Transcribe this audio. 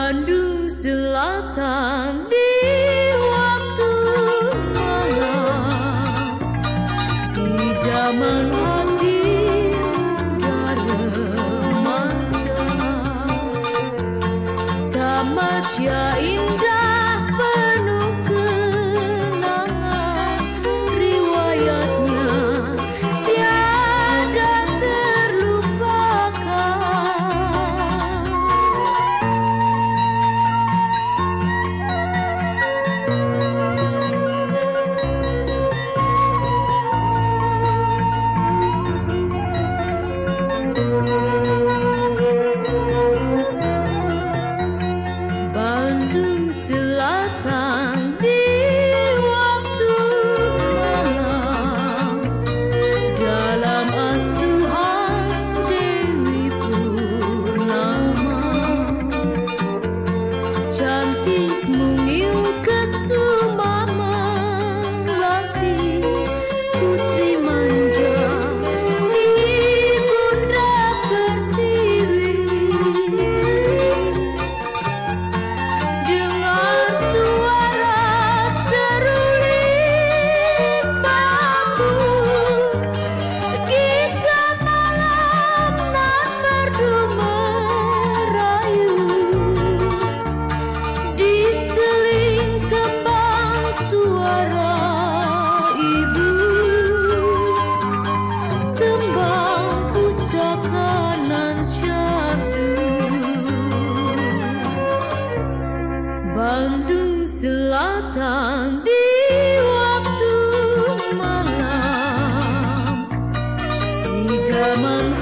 Pandu Selatan di waktu malam. Di zaman Bandung Selatan di waktu malam. Di zaman